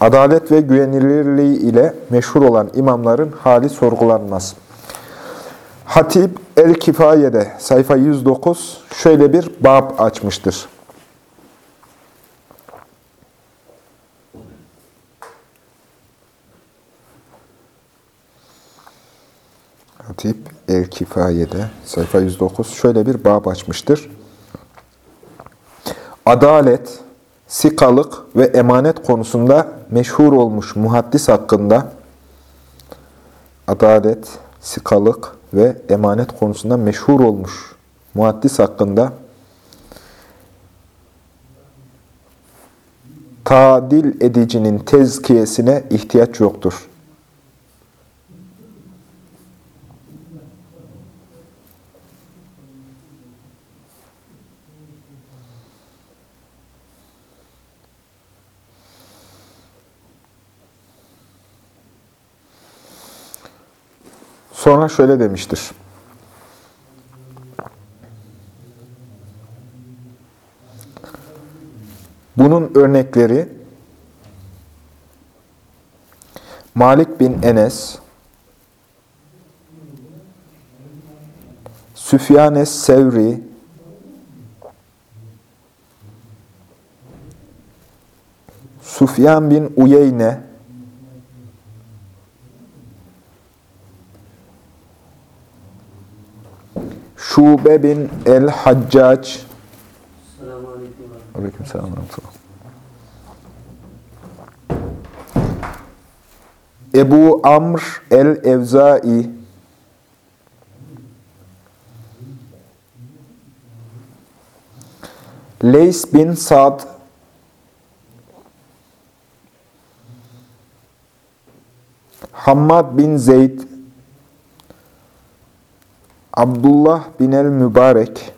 Adalet ve güvenilirliği ile meşhur olan imamların hali sorgulanmaz. Hatip El-Kifaye'de sayfa 109 şöyle bir bab açmıştır. Hatip El-Kifaye'de sayfa 109 şöyle bir bab açmıştır. Adalet, sikalık ve emanet konusunda meşhur olmuş muhaddis hakkında adalet, sikalık ve emanet konusunda meşhur olmuş muhaddis hakkında tadil edicinin tezkiyesine ihtiyaç yoktur. Sonra şöyle demiştir. Bunun örnekleri Malik bin Enes, Süfyan Sevri, Sufyan bin Uyeyne, Şube bin el-Haccac. Aleyküm selam. Ebu Amr el-Evzai. Leys bin Sad. Hammad bin Zeyd Abdullah bin el-Mübarek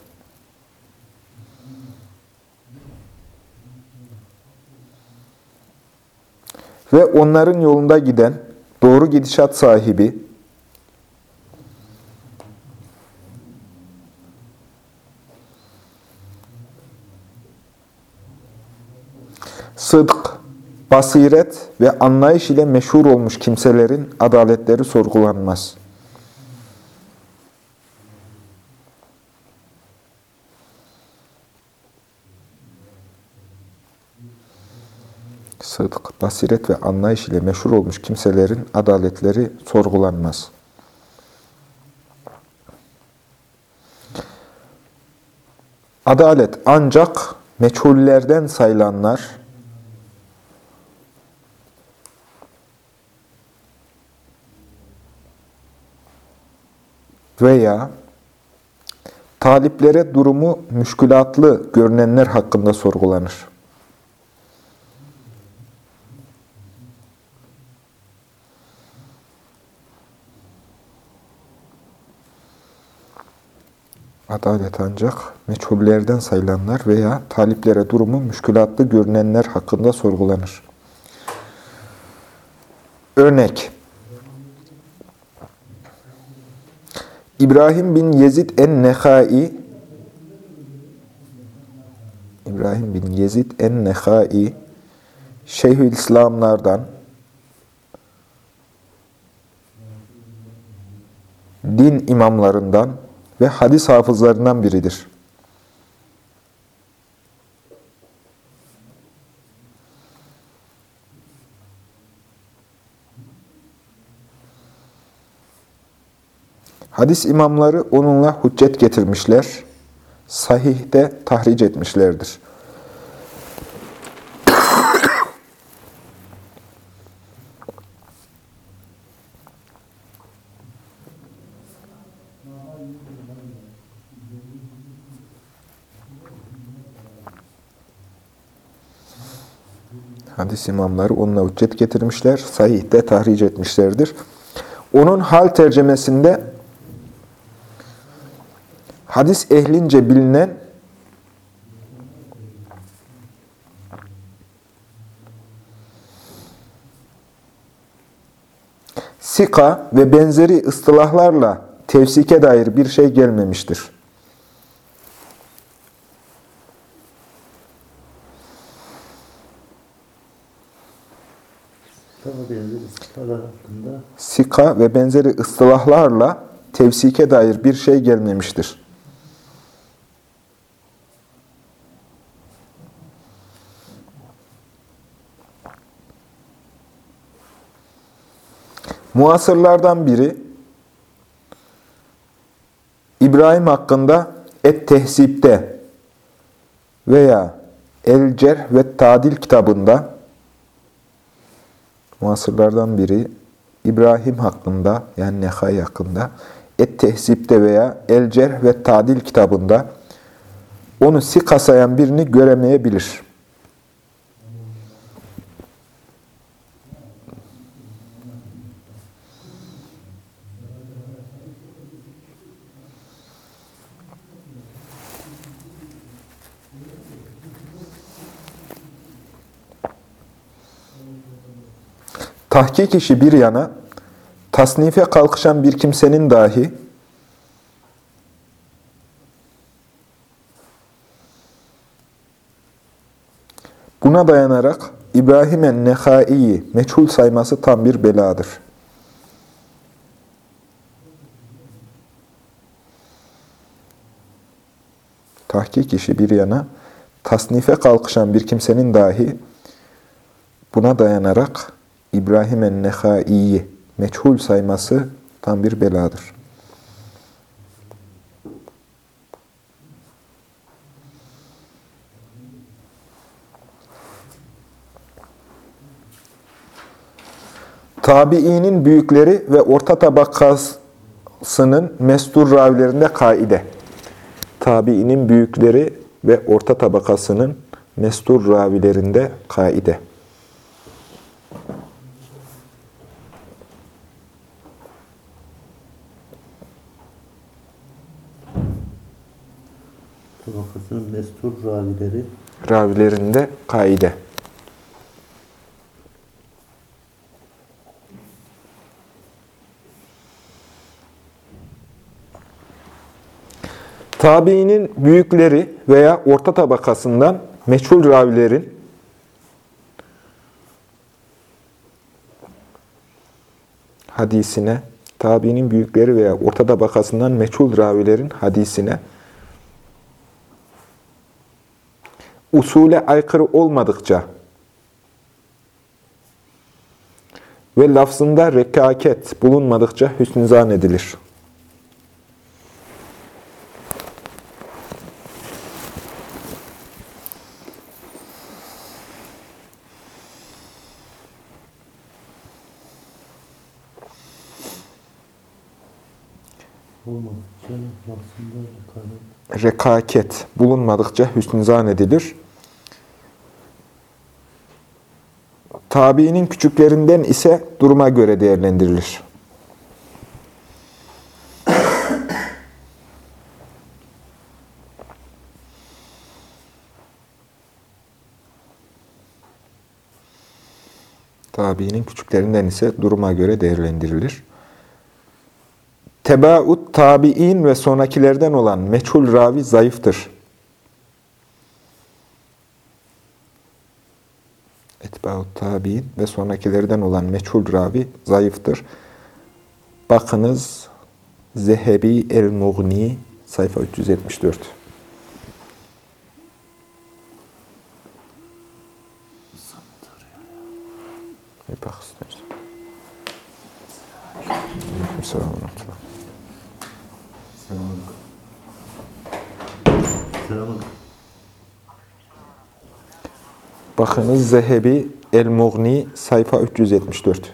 ve onların yolunda giden doğru gidişat sahibi sıdk, basiret ve anlayış ile meşhur olmuş kimselerin adaletleri sorgulanmaz. Sıdk, basiret ve anlayış ile meşhur olmuş kimselerin adaletleri sorgulanmaz. Adalet ancak meçhullerden sayılanlar veya taliplere durumu müşkülatlı görünenler hakkında sorgulanır. Adalet ancak meçhullerden sayılanlar veya taliplere durumu müşkülatlı görünenler hakkında sorgulanır. Örnek İbrahim bin Yezid en-Nehai İbrahim bin Yezid en-Nehai Şeyhülislamlardan din imamlarından ve hadis hafızlarından biridir. Hadis imamları onunla hüccet getirmişler, sahihte tahric etmişlerdir. Hadis imamları onunla hüccet getirmişler, sahihte tahric etmişlerdir. Onun hal tercemesinde hadis ehlince bilinen sika ve benzeri ıstılahlarla tevsike dair bir şey gelmemiştir. Tabi benzer istifalar hakkında Sika ve benzeri ıstılahlarla tevsike dair bir şey gelmemiştir. Muasırlardan biri İbrahim hakkında Et Tehsip'te veya El Cerh ve Tadil kitabında muasırlardan biri İbrahim hakkında yani Nehai hakkında Et Tehsip'te veya El Cerh ve Tadil kitabında onu sika sayan birini göremeyebilir. Tahkik işi bir yana, tasnife kalkışan bir kimsenin dahi buna dayanarak İbrahim en-Nehai'yi meçhul sayması tam bir beladır. Tahkik işi bir yana, tasnife kalkışan bir kimsenin dahi buna dayanarak İbrahim en-Nehai'yi meçhul sayması tam bir beladır. Tabiinin büyükleri ve orta tabakasının mestur ravilerinde kaide. Tabiinin büyükleri ve orta tabakasının mestur ravilerinde kaide. Tabakasının mestur ravileri Ravilerinde kaide. Tabiinin büyükleri veya orta tabakasından meçhul ravilerin hadisine, tabiinin büyükleri veya orta tabakasından meçhul ravilerin hadisine usule aykırı olmadıkça ve lafzında rekaket bulunmadıkça hüsnü zan edilir. olmadıkça lafzında Rekaket bulunmadıkça hüsnü zan edilir. Tabiinin küçüklerinden ise duruma göre değerlendirilir. Tabiinin küçüklerinden ise duruma göre değerlendirilir. Tebaut tabi'in ve sonrakilerden olan meçhul ravi zayıftır. Etbaut tabi'in ve sonrakilerden olan meçhul ravi zayıftır. Bakınız Zehebi el-Mughni sayfa 374. Bir bak istersen. Aleykümselam ve rahmetullah. Bakınız Zehebi El-Mughni sayfa 374.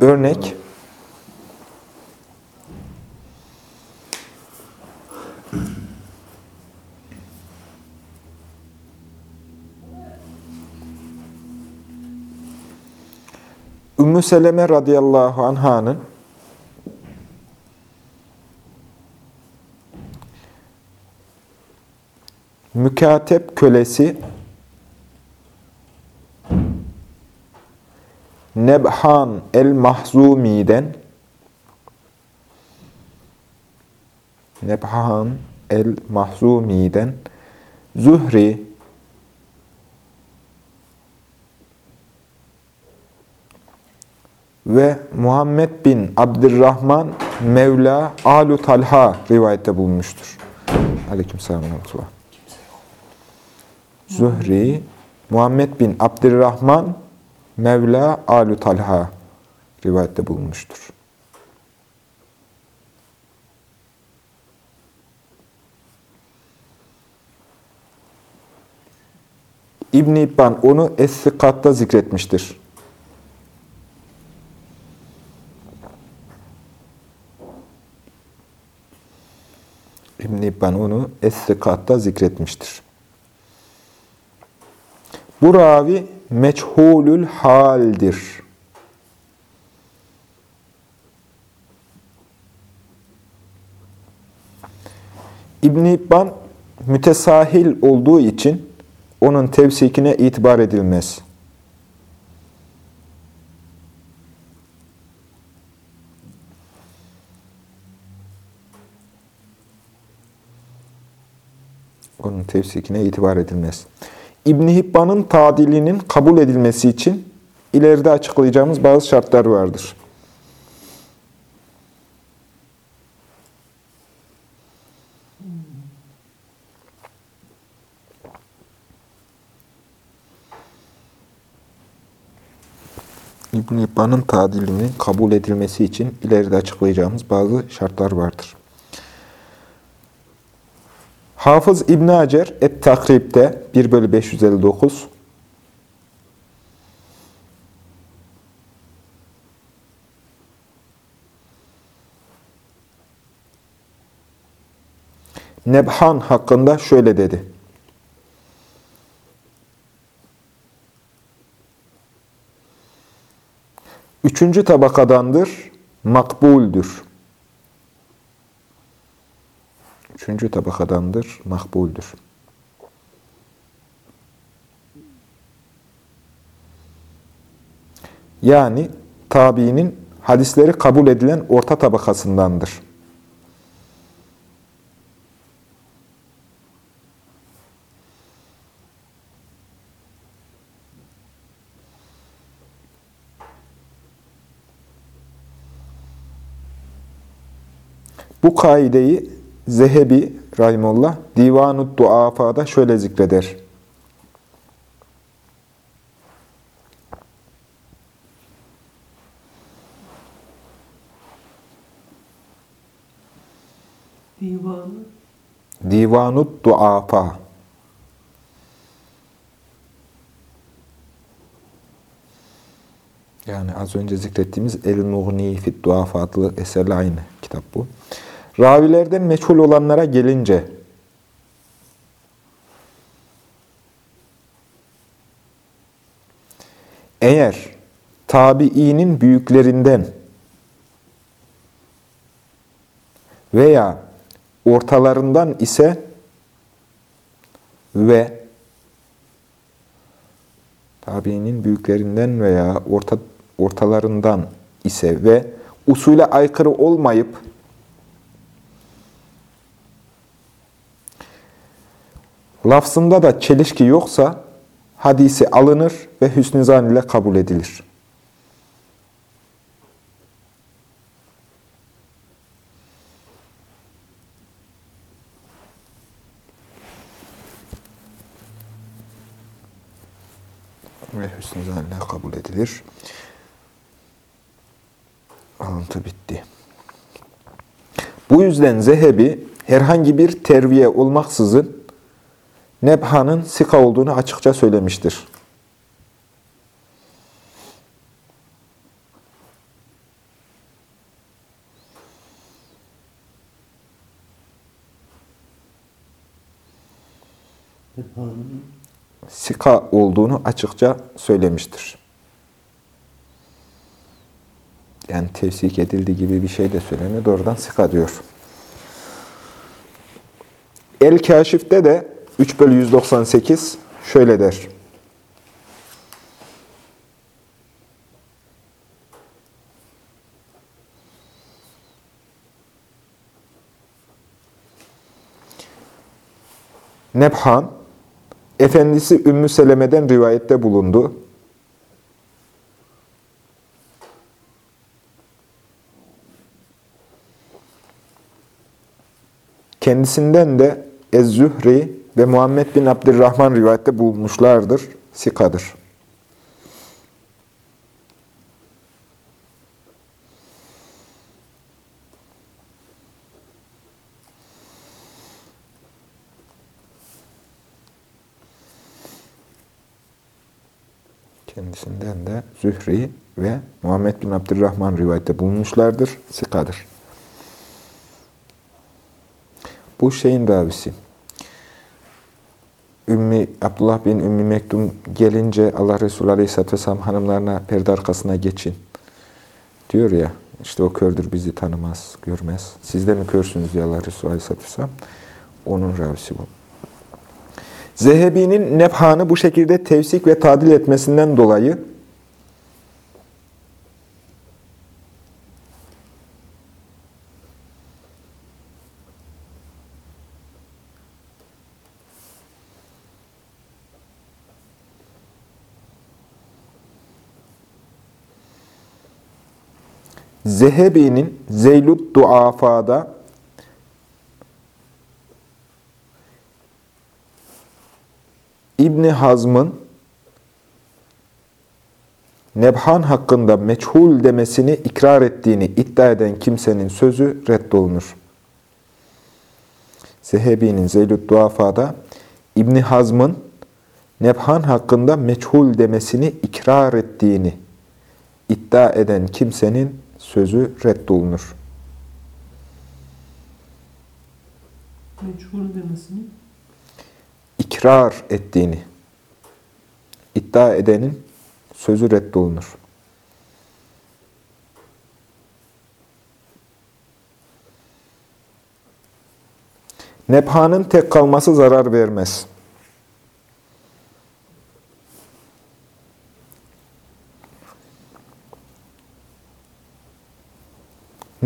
Örnek Ümmü Seleme radıyallahu anh'ın mükatep kölesi Nebhan el-Mahzumi'den Nebhan el-Mahzumi'den Zühri ve Muhammed bin Abdurrahman Mevla Alu Talha rivayette bulunmuştur. Aleykümselam. ve Zühri, Muhammed bin Abdurrahman Mevla Alu Talha rivayette bulunmuştur. İbn-i İbban onu Es-Sikat'ta zikretmiştir. İbn-i İbban onu Es-Sikat'ta zikretmiştir. Bu ravi meçhulül haldir. İbn-i İbban mütesahil olduğu için onun tevsikine itibar edilmez. Onun tevsikine itibar edilmez. İbn Hibban'ın tadilinin kabul edilmesi için ileride açıklayacağımız bazı şartlar vardır. İbn Hibban'ın tadilinin kabul edilmesi için ileride açıklayacağımız bazı şartlar vardır. Hafız İbn Hacer Et-Takrib'de 1 bölü 559 Nebhan hakkında şöyle dedi. Üçüncü tabakadandır, makbuldür. Üçüncü tabakadandır, makbuldür. Yani tabiinin hadisleri kabul edilen orta tabakasındandır. Bu kaideyi Zehebi Rahimullah Divanu Duafa'da şöyle zikreder. Divanı. Divanu Duafa Yani az önce zikrettiğimiz El-Mughni Fit Duafa adlı eserle aynı kitap bu. Ravilerden meçhul olanlara gelince eğer tabiinin büyüklerinden veya ortalarından ise ve tabiinin büyüklerinden veya orta, ortalarından ise ve usule aykırı olmayıp lafzında da çelişki yoksa hadisi alınır ve hüsnü zan ile kabul edilir. Ve hüsnü zan kabul edilir. Alıntı bitti. Bu yüzden Zehebi herhangi bir terviye olmaksızın Nebha'nın sika olduğunu açıkça söylemiştir. Sika olduğunu açıkça söylemiştir. yani tevsik edildi gibi bir şey de söyleniyor. Doğrudan sika diyor. El-Kaşif'te de 3 bölü 198 şöyle der. Nebhan, efendisi Ümmü Seleme'den rivayette bulundu. Kendisinden de Ez-Zühri ve Muhammed bin Abdurrahman rivayette bulunmuşlardır. Sikadır. Kendisinden de Zühri ve Muhammed bin Abdurrahman rivayette bulunmuşlardır. Sikadır. Bu şeyin ravisi. Ümmi, Abdullah bin Ümmi Mektum gelince Allah Resulü Aleyhisselatü Vesselam hanımlarına perde arkasına geçin. Diyor ya, işte o kördür bizi tanımaz, görmez. Siz de mi körsünüz diyor Allah Resulü Aleyhisselatü Vesselam. Onun ravisi bu. Zehebi'nin Nebhan'ı bu şekilde tevsik ve tadil etmesinden dolayı Zehebi'nin Zeylud Duafa'da İbni Hazm'ın Nebhan hakkında meçhul demesini ikrar ettiğini iddia eden kimsenin sözü reddolunur. Zehebi'nin Zeylud Duafa'da İbni Hazm'ın Nebhan hakkında meçhul demesini ikrar ettiğini iddia eden kimsenin sözü reddolunur. Meçhul demesini. İkrar ettiğini iddia edenin sözü reddolunur. Nebhanın tek kalması zarar vermez.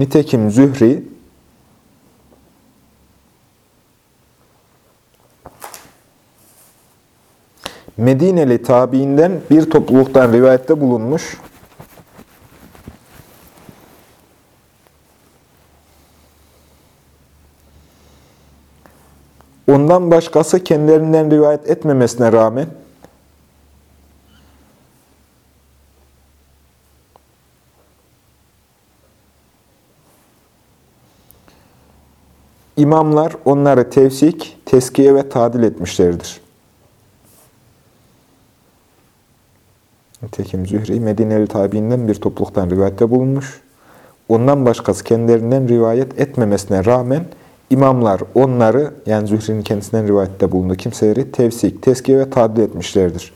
Nitekim Zühri Medineli tabiinden bir topluluktan rivayette bulunmuş. Ondan başkası kendilerinden rivayet etmemesine rağmen imamlar onları tevsik, teskiye ve tadil etmişlerdir. Nitekim Zühri, Medineli tabiinden bir topluluktan rivayette bulunmuş. Ondan başkası kendilerinden rivayet etmemesine rağmen imamlar onları, yani Zühri'nin kendisinden rivayette bulunduğu kimseleri tevsik, teskiye ve tadil etmişlerdir.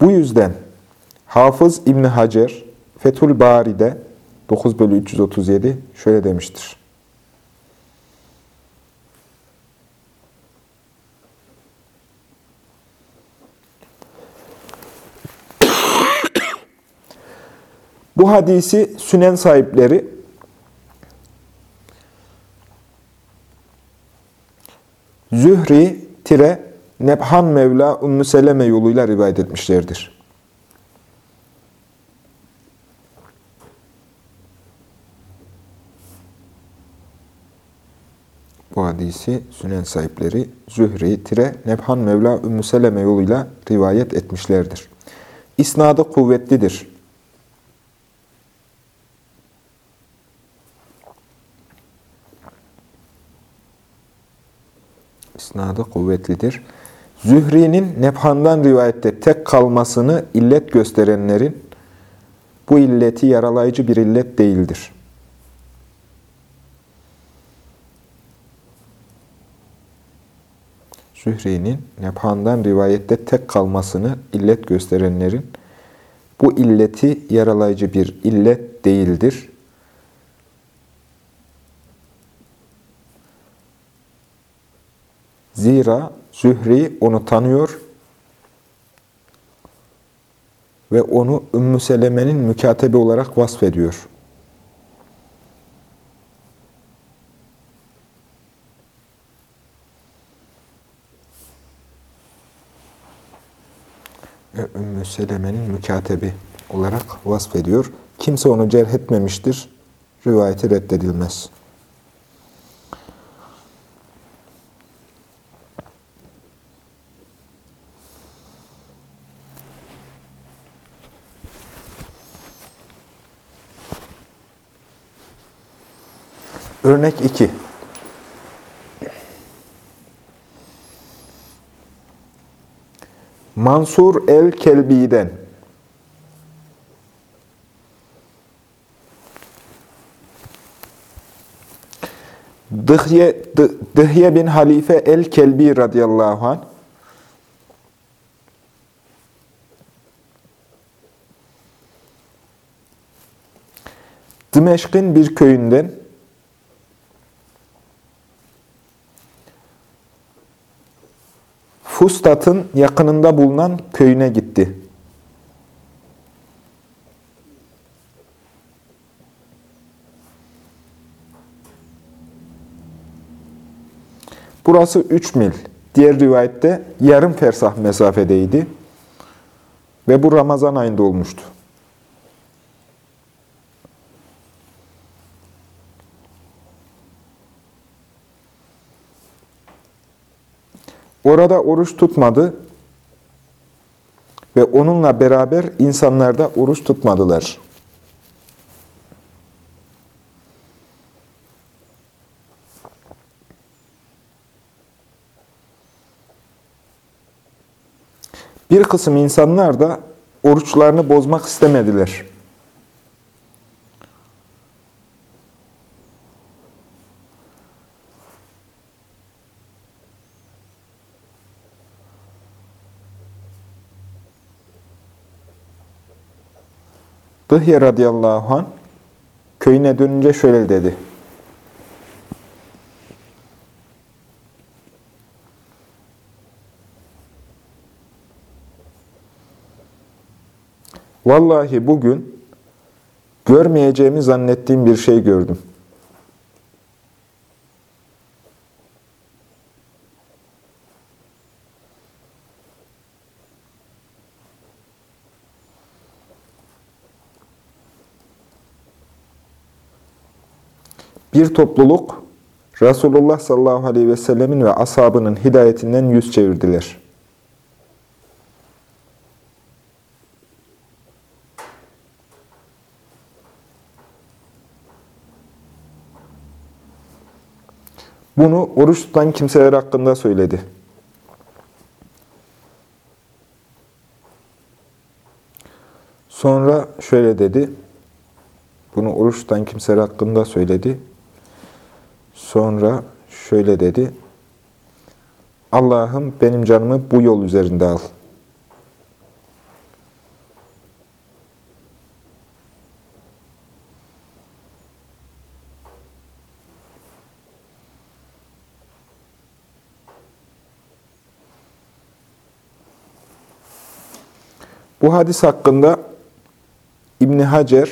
Bu yüzden Hafız İbni Hacer, Fethül Bari'de 9 bölü 337 şöyle demiştir. Bu hadisi sünen sahipleri Zühri tire Nebhan Mevla Ümmü Seleme yoluyla rivayet etmişlerdir. Bu hadisi sünen sahipleri Zühri tire Nebhan Mevla Ümmü Seleme yoluyla rivayet etmişlerdir. İsnadı kuvvetlidir. İsnadı kuvvetlidir. Zühri'nin Nebhan'dan rivayette tek kalmasını illet gösterenlerin bu illeti yaralayıcı bir illet değildir. Zühri'nin Nebhan'dan rivayette tek kalmasını illet gösterenlerin bu illeti yaralayıcı bir illet değildir. Zira Zühri onu tanıyor ve onu Ümmü Seleme'nin mükatebi olarak vasfediyor. Ve Ümmü Seleme'nin mükatebi olarak vasfediyor. Kimse onu cerh etmemiştir. Rivayeti reddedilmez. Örnek 2. Mansur el-Kelbi'den Dıhye, Dıhye bin Halife el-Kelbi radıyallahu anh. Dimeşk'in bir köyünden Fustat'ın yakınında bulunan köyüne gitti. Burası 3 mil. Diğer rivayette yarım fersah mesafedeydi. Ve bu Ramazan ayında olmuştu. Orada oruç tutmadı ve onunla beraber insanlar da oruç tutmadılar. Bir kısım insanlar da oruçlarını bozmak istemediler. Dıhye radıyallahu anh köyüne dönünce şöyle dedi. Vallahi bugün görmeyeceğimi zannettiğim bir şey gördüm. Bir topluluk Resulullah sallallahu aleyhi ve sellemin ve ashabının hidayetinden yüz çevirdiler. Bunu oruç tutan kimseler hakkında söyledi. Sonra şöyle dedi. Bunu oruç tutan kimseler hakkında söyledi. Sonra şöyle dedi. Allah'ım benim canımı bu yol üzerinde al. Bu hadis hakkında İbni Hacer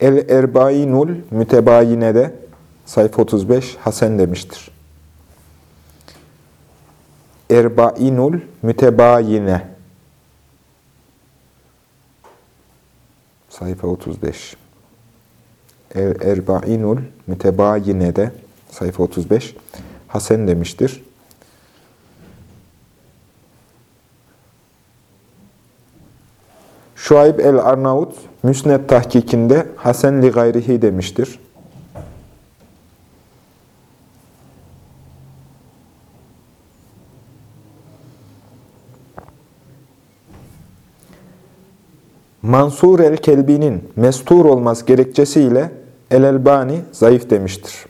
El-Erbainul Mütebayine'de sayfa 35 Hasan demiştir. Erbainul Mütebayine sayfa 35 er, Erbainul Mütebayine'de sayfa 35 Hasan demiştir. Şuayb el-Arnavut Müsned tahkikinde Hasan li gayrihi demiştir. Mansur el-Kelbi'nin mestur olması gerekçesiyle El-Elbani zayıf demiştir.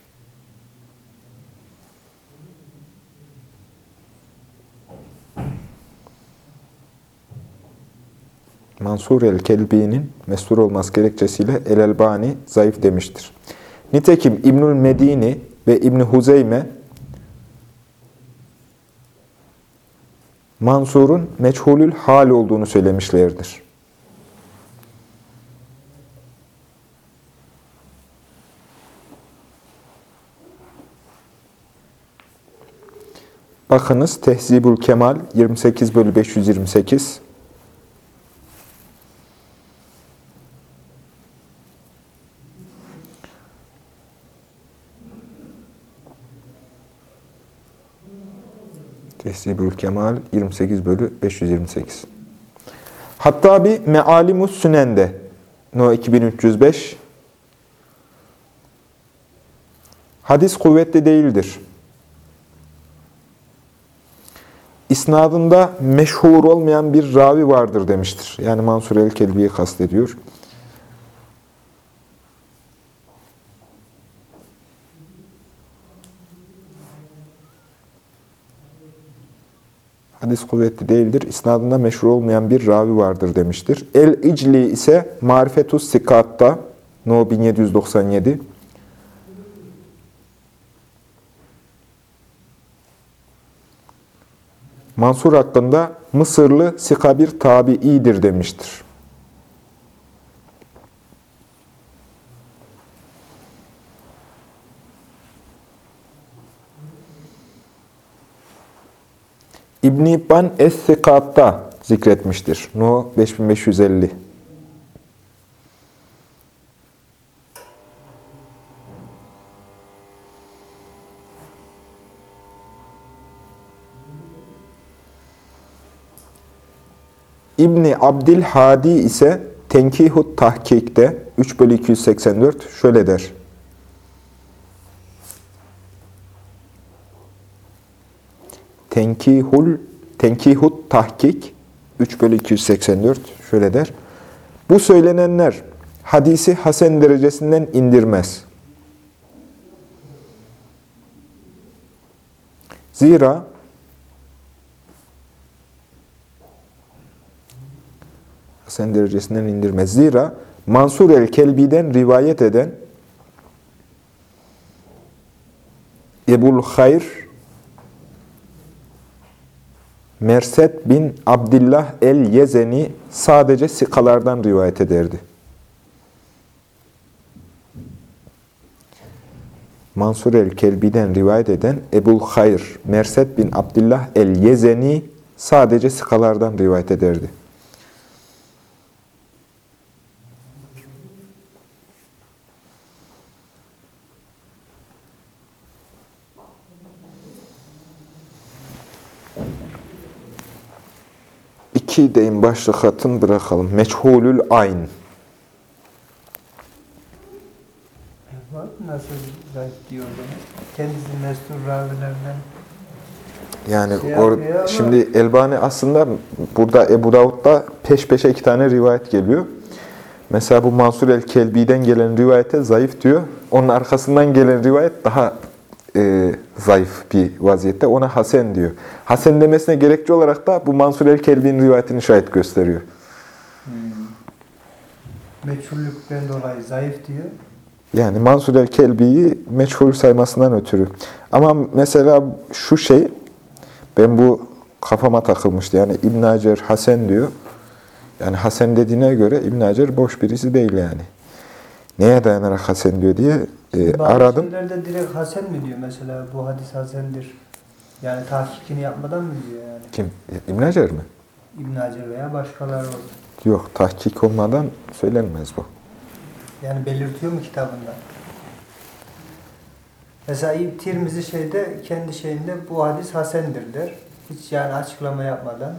Mansur el-Kelbi'nin mestur olması gerekçesiyle El-Elbani zayıf demiştir. Nitekim İbnül Medini ve İbn Huzeyme Mansur'un meçhulül hal olduğunu söylemişlerdir. Bakınız Tehzibül Kemal 28 bölü 528 Tehzibül Kemal 28 bölü 528 Hatta bir Mealimus Sünen'de No 2305 Hadis kuvvetli değildir. İsnadında meşhur olmayan bir ravi vardır demiştir. Yani Mansur el-Kelbi'yi kastediyor. Hadis kuvvetli değildir. İsnadında meşhur olmayan bir ravi vardır demiştir. El-İcli ise Marifetus Sikat'ta No 1797 Mansur hakkında Mısırlı Sikabir tabi'idir demiştir. İbn-i İbban Es-Sikat'ta zikretmiştir. No 5550. İbni Abdülhadi ise Tenkihut Tahkik'te 3 bölü 284 şöyle der. Tenkihul Tenkihut Tahkik 3 bölü 284 şöyle der. Bu söylenenler hadisi hasen derecesinden indirmez. Zira hasen derecesinden indirmez. Zira Mansur el-Kelbi'den rivayet eden Ebul Hayr Merset bin Abdullah el-Yezeni sadece sikalardan rivayet ederdi. Mansur el-Kelbi'den rivayet eden Ebul Hayr Merset bin Abdullah el-Yezeni sadece sikalardan rivayet ederdi. İki deyin başlık hatın bırakalım. Meçhulül ayn. Nasıl diyor. Kendisi mestur ravilerden. Yani Şey or, şimdi Elbani aslında burada Ebu Davud'da peş peşe iki tane rivayet geliyor. Mesela bu Mansur el-Kelbi'den gelen rivayete zayıf diyor. Onun arkasından gelen rivayet daha e, zayıf bir vaziyette. Ona Hasen diyor. Hasen demesine gerekçe olarak da bu Mansur el-Kelbi'nin rivayetini şahit gösteriyor. Meçhullükten dolayı zayıf diyor. Yani Mansur el-Kelbi'yi meçhul saymasından ötürü. Ama mesela şu şey, ben bu kafama takılmıştı. Yani İbn Hacer Hasan diyor. Yani Hasan dediğine göre İbn Hacer boş birisi değil yani. Neye dayanarak Hasan diyor diye e, Bazı aradım. şeylerde direkt Hasan mı diyor mesela bu hadis Hasen'dir. Yani tahkikini yapmadan mı diyor yani? Kim? İbn Hacer mi? İbn Hacer veya başkaları olsun. Yok, tahkik olmadan söylenmez bu. Yani belirtiyor mu kitabında? Mesela İbn Tirmizi şeyde kendi şeyinde bu hadis Hasen'dir der. Hiç yani açıklama yapmadan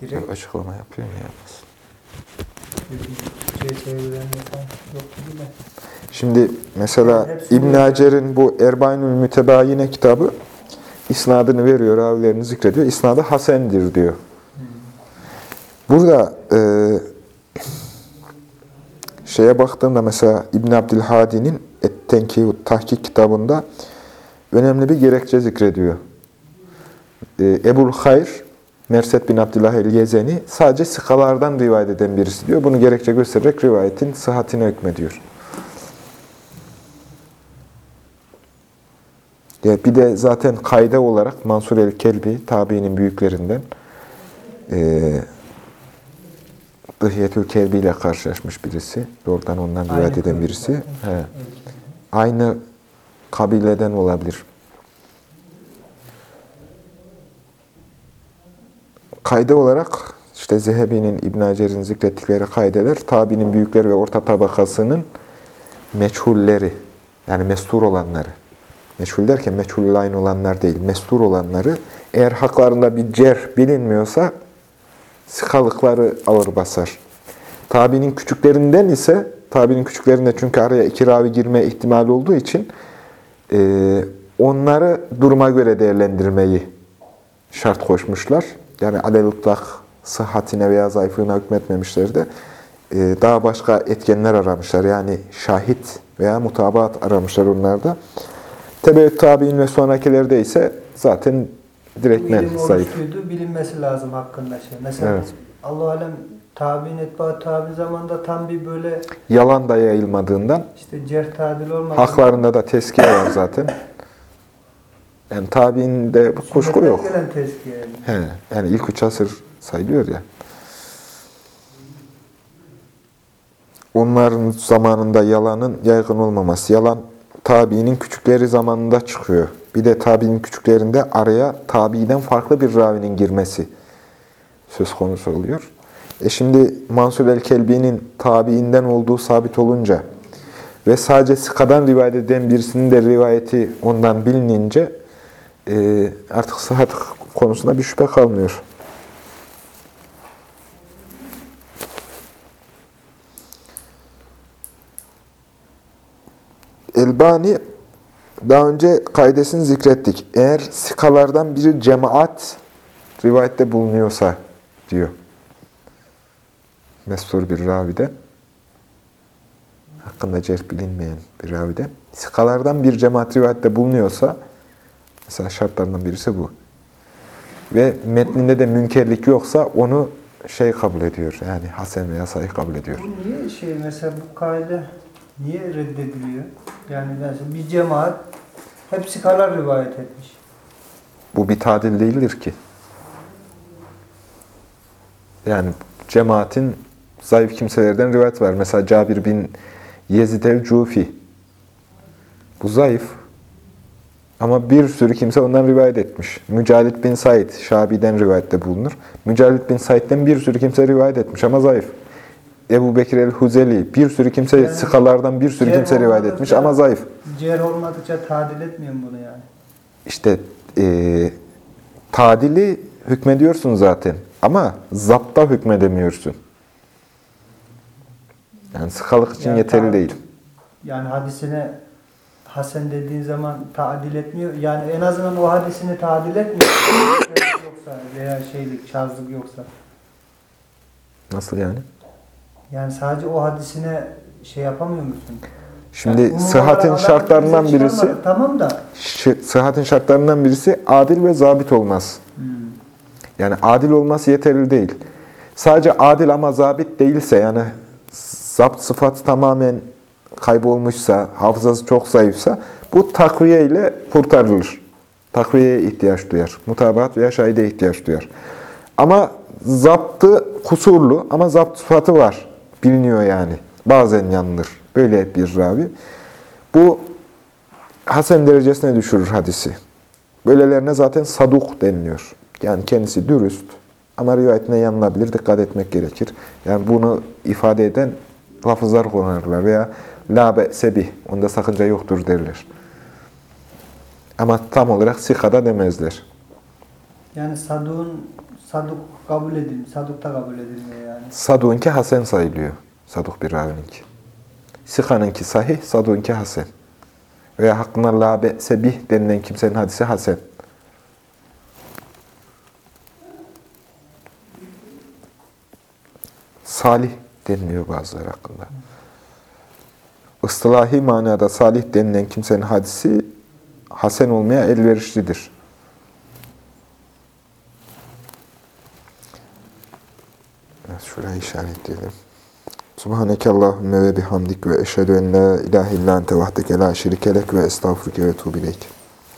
direkt Açıklama yapıyor mu yapmaz. Şimdi mesela İbn. Hacer'in bu Erbainül Mütebayine kitabı isnadını veriyor, ravilerini zikrediyor. İsnadı Hasen'dir diyor. Burada e, şeye baktığımda mesela İbn Abdülhadi'nin Et-Tenkihut Tahkik kitabında önemli bir gerekçe zikrediyor. E, Ebul Hayr Merset bin Abdullah el-Yezeni sadece sıkalardan rivayet eden birisi diyor. Bunu gerekçe göstererek rivayetin sıhhatine hükmediyor. Ya bir de zaten kayda olarak Mansur el-Kelbi tabiinin büyüklerinden e, Dıhiyetül Kelbi ile karşılaşmış birisi. Doğrudan ondan rivayet eden birisi. He. Aynı kabileden olabilir. Kayda olarak işte Zehebi'nin, İbn Hacer'in zikrettikleri kaydeler tabiinin büyükleri ve orta tabakasının meçhulleri yani mestur olanları. Meçhul derken meçhul aynı olanlar değil, mestur olanları eğer haklarında bir cer bilinmiyorsa sıkalıkları ağır basar. Tabinin küçüklerinden ise, tabinin küçüklerinde çünkü araya iki ravi girme ihtimali olduğu için e, onları duruma göre değerlendirmeyi şart koşmuşlar. Yani alelutlak sıhhatine veya zayıflığına hükmetmemişler de e, daha başka etkenler aramışlar. Yani şahit veya mutabaat aramışlar onlarda. Tebeyyüt tabi'in ve sonrakilerde ise zaten direktmen İlim zayıf. bilinmesi lazım hakkında şey. Mesela Evet. Allah alem tabi'in etba tabi zamanında tam bir böyle Yalan da yayılmadığından işte cerh tadil olmadan haklarında da tezkiye var zaten. Yani tabiinde bu kuşku yok. He, yani ilk üç asır sayılıyor ya. Onların zamanında yalanın yaygın olmaması. Yalan tabiinin küçükleri zamanında çıkıyor. Bir de tabiinin küçüklerinde araya tabiiden farklı bir ravinin girmesi söz konusu oluyor. E şimdi Mansur el-Kelbi'nin tabiinden olduğu sabit olunca ve sadece sıkadan rivayet eden birisinin de rivayeti ondan bilinince e, artık sıhhat konusunda bir şüphe kalmıyor. Elbani daha önce kaidesini zikrettik. Eğer sikalardan biri cemaat rivayette bulunuyorsa diyor. Mestur bir ravide. Hakkında cerh bilinmeyen bir ravide. Sikalardan bir cemaat rivayette bulunuyorsa mesela şartlarından birisi bu. Ve metninde de münkerlik yoksa onu şey kabul ediyor. Yani hasen veya sahih kabul ediyor. Bu niye şey mesela bu kaide niye reddediliyor? Yani mesela bir cemaat hepsi karar rivayet etmiş. Bu bir tadil değildir ki. Yani cemaatin zayıf kimselerden rivayet var. Mesela Cabir bin Yezid el-Cufi. Bu zayıf. Ama bir sürü kimse ondan rivayet etmiş. Mücalit bin Said, Şabi'den rivayette bulunur. Mücalit bin Said'den bir sürü kimse rivayet etmiş ama zayıf. Ebu Bekir el-Huzeli, bir sürü kimse, Yani sıkalardan bir sürü kimse rivayet etmiş ama zayıf. Cerh olmadıkça tadil etmiyor mu bunu yani? İşte e, tadili hükmediyorsun zaten ama zapta hükmedemiyorsun. Yani sıkalık için Yani yeterli tam- değil. Yani hadisine Hasan dediğin zaman tadil etmiyor. Yani en azından o hadisini tadil etmiyor. yoksa veya şeylik, şarzlık yoksa. Nasıl yani? Yani sadece o hadisine şey yapamıyor musun? Şimdi Yani sıhhatin şartlarından bize birisi Tamam da. sıhhatin şartlarından birisi adil ve zabit olmaz. Hmm. Yani adil olması yeterli değil. Sadece adil ama zabit değilse yani zapt sıfatı tamamen kaybolmuşsa, hafızası çok zayıfsa bu takviye ile kurtarılır. Takviyeye ihtiyaç duyar. Mutabaat veya şahide ihtiyaç duyar. Ama zaptı kusurlu ama zapt sıfatı var. Biliniyor yani. Bazen yanılır. Böyle bir ravi. Bu Hasan derecesine düşürür hadisi. Böylelerine zaten saduk deniliyor. Yani kendisi dürüst ama rivayetine yanılabilir, dikkat etmek gerekir. Yani bunu ifade eden lafızlar kullanırlar veya la be'se bih, onda sakınca yoktur derler. Ama tam olarak sikada demezler. Yani sadukun saduk kabul edilmiyor. Sadukta kabul edilmiyor yani. Saduk'unki hasen sayılıyor. Saduk bir ravininki. Sika'nınki sahih, Saduk'unki hasen. Veya hakkında la be'se bih denilen kimsenin hadisi hasen. Salih deniliyor bazıları hakkında ıslahi manada salih denilen kimsenin hadisi hasen olmaya elverişlidir. Evet, şuraya işaretleyelim. Subhaneke Allahümme ve bihamdik ve eşhedü en la ilahe illa ente vahdeke la şirikelek ve estağfurike ve tuğbileyke.